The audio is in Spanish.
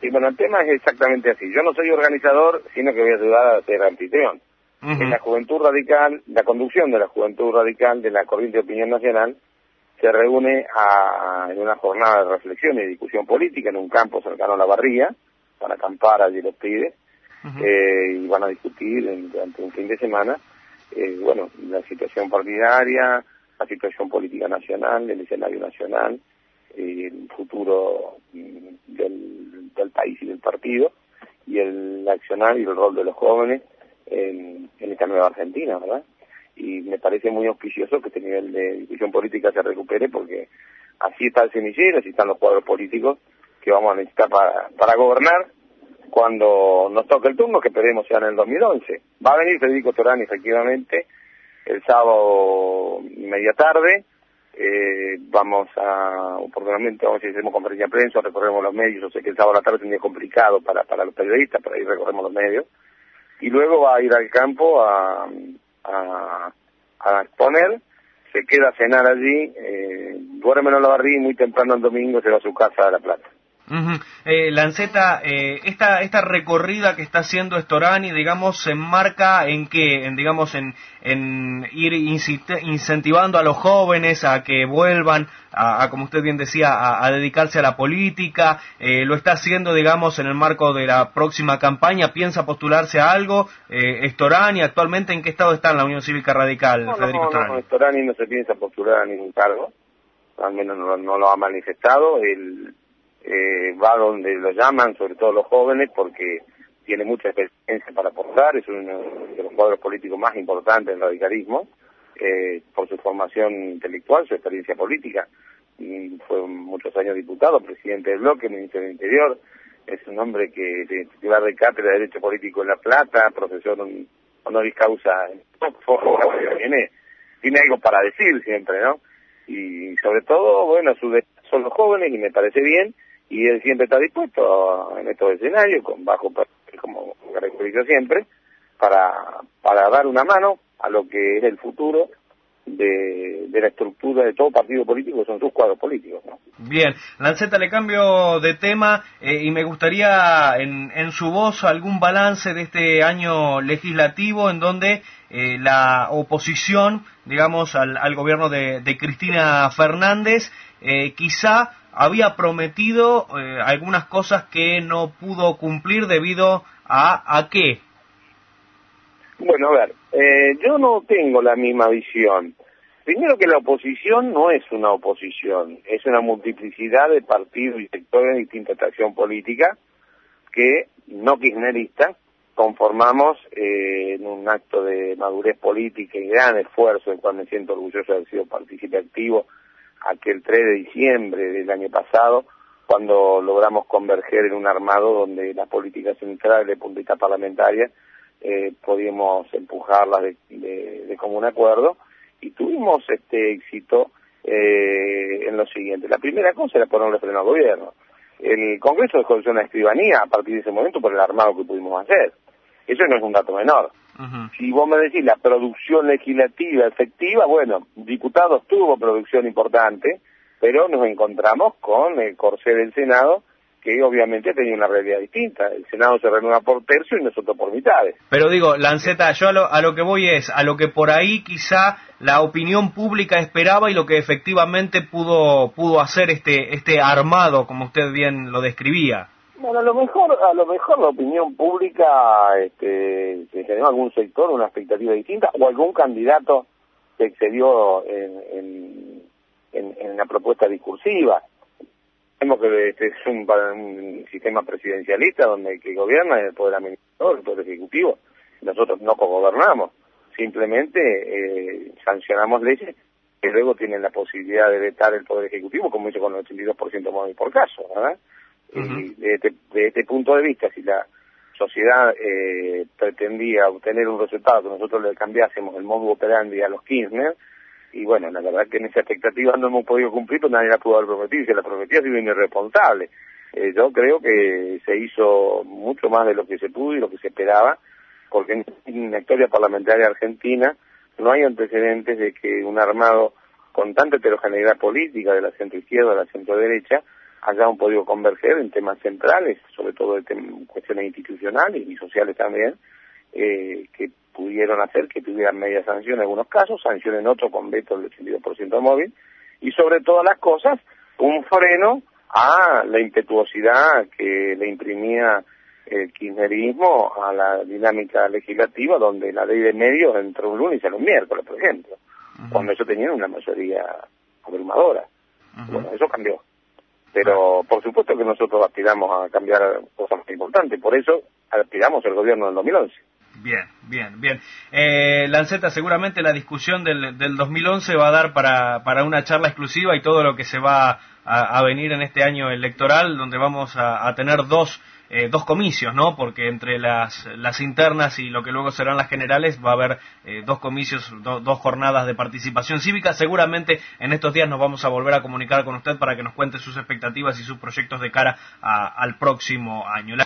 Y bueno, el tema es exactamente así. Yo no soy organizador, sino que voy a ayudar a ser anfitrión. En la Juventud Radical, la conducción de la Juventud Radical de la Corriente de Opinión Nacional se reúne a, en una jornada de reflexión y discusión política en un campo cercano a la barría, para acampar allí los pibes, eh, y van a discutir durante un fin de semana, eh, bueno, la situación partidaria, la situación política nacional, el escenario nacional, el futuro mm, del, del país y del partido, y el accionar y el rol de los jóvenes en, esta nueva Argentina, ¿verdad? Y me parece muy auspicioso que este nivel de discusión política se recupere porque así está el semillero, así están los cuadros políticos que vamos a necesitar para, para gobernar cuando nos toque el turno, que esperemos sea en el 2011. Va a venir Federico Torani, efectivamente, el sábado media tarde. Eh, vamos a, oportunamente, vamos a si hacemos conferencia de prensa, recorremos los medios. Yo sé que el sábado a la tarde tendría complicado para, para los periodistas, pero ahí recorremos los medios y luego va a ir al campo a, a, a exponer, se queda a cenar allí, eh, duerme en la barriga y muy temprano el domingo se va a su casa a La Plata. Eh, Lanceta, eh, esta, esta recorrida que está haciendo Storani, digamos, se enmarca en que, en, digamos, en, en ir incentivando a los jóvenes a que vuelvan a, como usted bien decía, a, dedicarse a la política, eh, lo está haciendo, digamos, en el marco de la próxima campaña, piensa postularse a algo, eh, Storani, actualmente, ¿en qué estado está en la Unión Cívica Radical, no, Federico no, Storani? No, Storani no se piensa postular a ningún cargo, al menos no, no lo ha manifestado, él eh, va donde lo llaman, sobre todo los jóvenes, porque tiene mucha experiencia para aportar, es uno de los cuadros políticos más importantes del radicalismo, eh, por su formación intelectual, su experiencia política. Y fue muchos años diputado, presidente del bloque, ministro del Interior. Es un hombre que es titular de cátedra de Derecho Político en La Plata, profesor honoris causa en tiene, tiene algo para decir siempre, ¿no? Y sobre todo, bueno, su son los jóvenes y me parece bien, y él siempre está dispuesto en estos escenarios, con bajo como caracteriza siempre, para, para dar una mano a lo que es el futuro de, de, la estructura de todo partido político, son sus cuadros políticos. Bien, Lanceta, le cambio de tema eh, y me gustaría en, en, su voz algún balance de este año legislativo en donde eh, la oposición, digamos, al, al gobierno de, de, Cristina Fernández, eh, quizá había prometido eh, algunas cosas que no pudo cumplir debido a, a qué. Bueno, a ver, eh, yo no tengo la misma visión. Primero que la oposición no es una oposición, es una multiplicidad de partidos y sectores de distinta atracción política que, no kirchnerista, conformamos eh, en un acto de madurez política y gran esfuerzo, del cual me siento orgulloso de haber sido partícipe activo, aquel 3 de diciembre del año pasado, cuando logramos converger en un armado donde las políticas centrales de política parlamentaria eh, podíamos empujarlas de, de, común acuerdo y tuvimos este éxito eh, en lo siguiente. La primera cosa era ponerle freno al gobierno. El Congreso dejó de ser una escribanía a partir de ese momento por el armado que pudimos hacer. Eso no es un dato menor. Uh -huh. Si vos me decís la producción legislativa efectiva, bueno, diputados tuvo producción importante, pero nos encontramos con el corsé del Senado que obviamente tenía una realidad distinta. El Senado se renueva por tercio y nosotros por mitades. Pero digo, Lanceta, yo a lo, a lo que voy es, a lo que por ahí quizá la opinión pública esperaba y lo que efectivamente pudo, pudo hacer este, este armado, como usted bien lo describía. Bueno, a lo mejor, a lo mejor la opinión pública este, se generó algún sector una expectativa distinta o algún candidato se excedió en, en, en, la propuesta discursiva. Vemos que este es un, un, sistema presidencialista donde el que gobierna es el poder administrador, el poder ejecutivo. Nosotros no cogobernamos, simplemente eh, sancionamos leyes que luego tienen la posibilidad de vetar el poder ejecutivo, como hizo con el 82% móvil por caso, ¿verdad? Uh -huh. Este, de este punto de vista, si la sociedad eh, pretendía obtener un resultado que nosotros le cambiásemos el modo operandi a los Kirchner, y bueno, la verdad que en esa expectativa no hemos podido cumplir, pero nadie la pudo haber prometido, se la prometía ha sido irresponsable. Eh, yo creo que se hizo mucho más de lo que se pudo y lo que se esperaba, porque en la historia parlamentaria argentina no hay antecedentes de que un armado con tanta heterogeneidad política de la centro izquierda a la centro derecha hayamos podido converger en temas centrales, sobre todo de cuestiones institucionales y sociales también, eh, que pudieron hacer que tuvieran media sanción en algunos casos, sanción en otros con veto del 82% móvil, y sobre todas las cosas, un freno a la impetuosidad que le imprimía el kirchnerismo a la dinámica legislativa, donde la ley de medios entró un lunes y salió un miércoles, por ejemplo, cuando eso tenía una mayoría abrumadora. Bueno, eso cambió. Pero por supuesto que nosotros aspiramos a cambiar cosas más importantes, por eso aspiramos el gobierno del 2011. Bien, bien, bien. Eh, Lanceta, seguramente la discusión del, del 2011 va a dar para, para una charla exclusiva y todo lo que se va a, venir en este año electoral, donde vamos a, tener dos, eh, dos comicios, ¿no? Porque entre las, las internas y lo que luego serán las generales va a haber eh, dos comicios, dos jornadas de participación cívica. Seguramente en estos días nos vamos a volver a comunicar con usted para que nos cuente sus expectativas y sus proyectos de cara al próximo año.